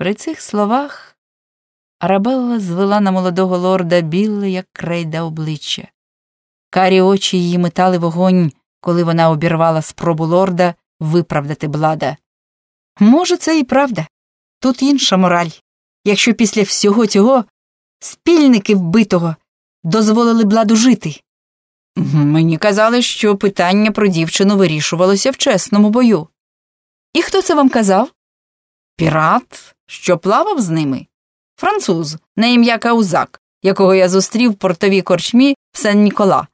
При цих словах Арабелла звела на молодого лорда біле, як крейда обличчя. Карі очі її метали вогонь, коли вона обірвала спробу лорда виправдати блада. Може, це і правда. Тут інша мораль. Якщо після всього цього спільники вбитого дозволили бладу жити. Мені казали, що питання про дівчину вирішувалося в чесному бою. І хто це вам казав? Пірат, що плавав з ними? Француз, на ім'я Каузак, якого я зустрів в портовій корчмі в сен Нікола.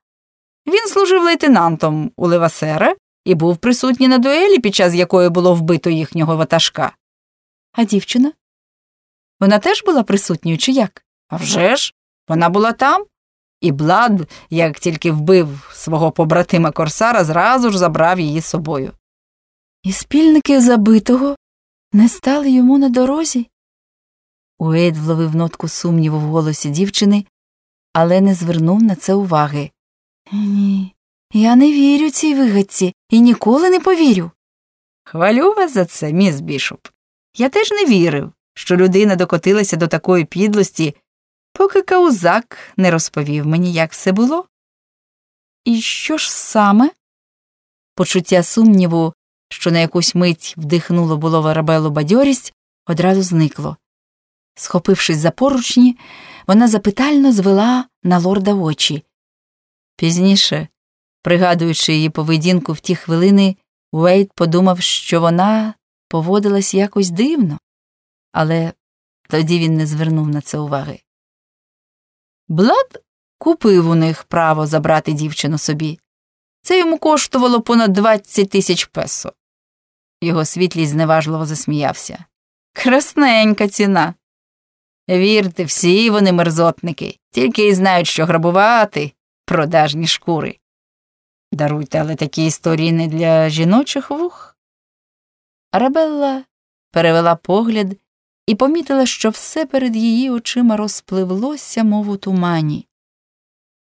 Він служив лейтенантом у Левасера і був присутній на дуелі, під час якої було вбито їхнього ватажка. А дівчина? Вона теж була присутньою, чи як? А вже ж, вона була там. І Блад, як тільки вбив свого побратима Корсара, зразу ж забрав її з собою. І спільники забитого не стали йому на дорозі? Уейд вловив нотку сумніву в голосі дівчини, але не звернув на це уваги. Ні, я не вірю цій вигадці і ніколи не повірю. Хвалю вас за це, міс Бішоп. Я теж не вірив, що людина докотилася до такої підлості, поки Каузак не розповів мені, як все було. І що ж саме? Почуття сумніву, що на якусь мить вдихнуло було варабелу бадьорість, одразу зникло. Схопившись за поручні, вона запитально звела на лорда очі. Пізніше, пригадуючи її поведінку в ті хвилини, Уейт подумав, що вона поводилась якось дивно, але тоді він не звернув на це уваги. Блад купив у них право забрати дівчину собі. Це йому коштувало понад 20 тисяч песо. Його світлість зневажливо засміявся. Красненька ціна. Вірте, всі вони мерзотники, тільки й знають, що грабувати продажні шкури. Даруйте, але такі історії не для жіночих вух. Арабелла перевела погляд і помітила, що все перед її очима розпливлося, мов у тумані.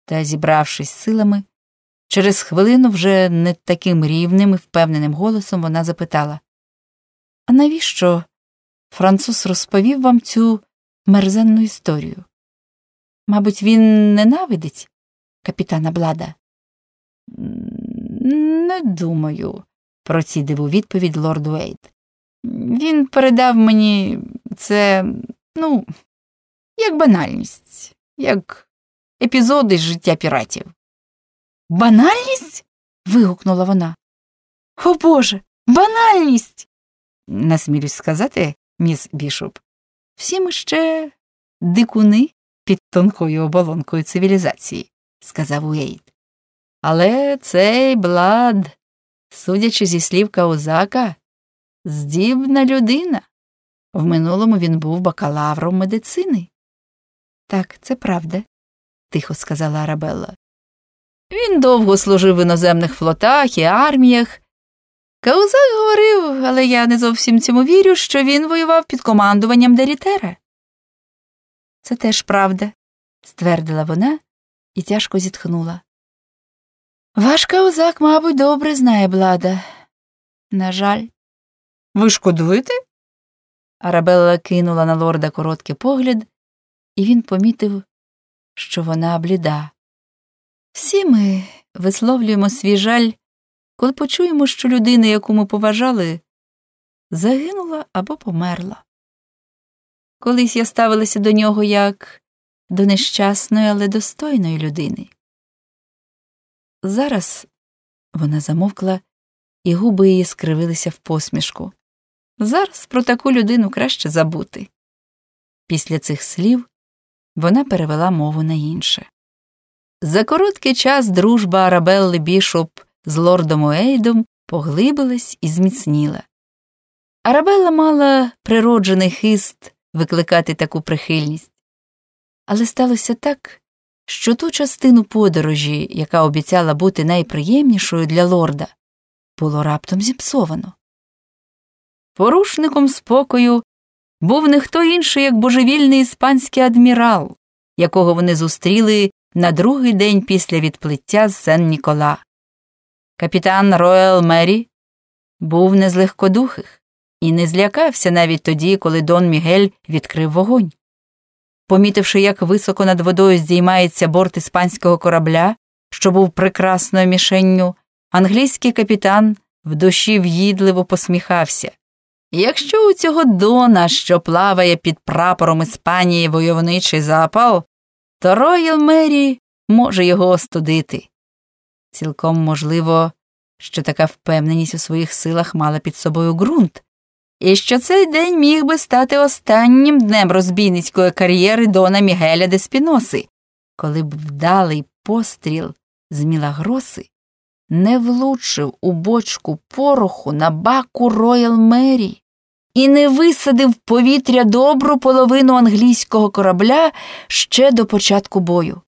Та, зібравшись силами, через хвилину вже не таким рівним і впевненим голосом вона запитала А навіщо француз розповів вам цю мерзенну історію? Мабуть, він ненавидить капітана Блада? Не думаю, процідив у відповідь лорд Уейд. Він передав мені це, ну, як банальність, як епізоди з життя піратів. Банальність? вигукнула вона. О Боже, банальність. Насмілюсь сказати, міс Бішоп. Всі ми ще дикуни під тонкою оболонкою цивілізації, сказав Уейт. Але цей блад, судячи зі слів Каузака, здібна людина. В минулому він був бакалавром медицини. Так, це правда, тихо сказала Арабелла. Він довго служив в іноземних флотах і арміях. Каузак говорив, але я не зовсім цьому вірю, що він воював під командуванням Дерітера. Це теж правда, ствердила вона і тяжко зітхнула. Ваш Каузак, мабуть, добре знає блада. На жаль. Ви шкодуєте? Арабелла кинула на лорда короткий погляд, і він помітив, що вона бліда. Всі ми висловлюємо свій жаль, коли почуємо, що людина, яку ми поважали, загинула або померла. Колись я ставилася до нього як до нещасної, але достойної людини. Зараз вона замовкла, і губи її скривилися в посмішку. Зараз про таку людину краще забути. Після цих слів вона перевела мову на інше. За короткий час дружба Арабелли Бішоп з лордом Уейдом поглибилась і зміцніла. Арабелла мала природжений хист викликати таку прихильність. Але сталося так, що ту частину подорожі, яка обіцяла бути найприємнішою для лорда, було раптом зіпсовано. Порушником спокою був не хто інший, як божевільний іспанський адмірал, якого вони зустріли на другий день після відплиття з Сен Нікола. Капітан Роял Мері був не з легкодухих. і не злякався навіть тоді, коли Дон Мігель відкрив вогонь. Помітивши, як високо над водою здіймається борт іспанського корабля, що був прекрасною мішенню, англійський капітан в душі в'їдливо посміхався. Якщо у цього Дона, що плаває під прапором Іспанії войовничий запал, то Роял Мері може його остудити. Цілком можливо, що така впевненість у своїх силах мала під собою ґрунт, і що цей день міг би стати останнім днем розбійницької кар'єри Дона Мігеля де Спіноси, коли б вдалий постріл з Мілагроси не влучив у бочку пороху на баку Роял Мері і не висадив у повітря добру половину англійського корабля ще до початку бою.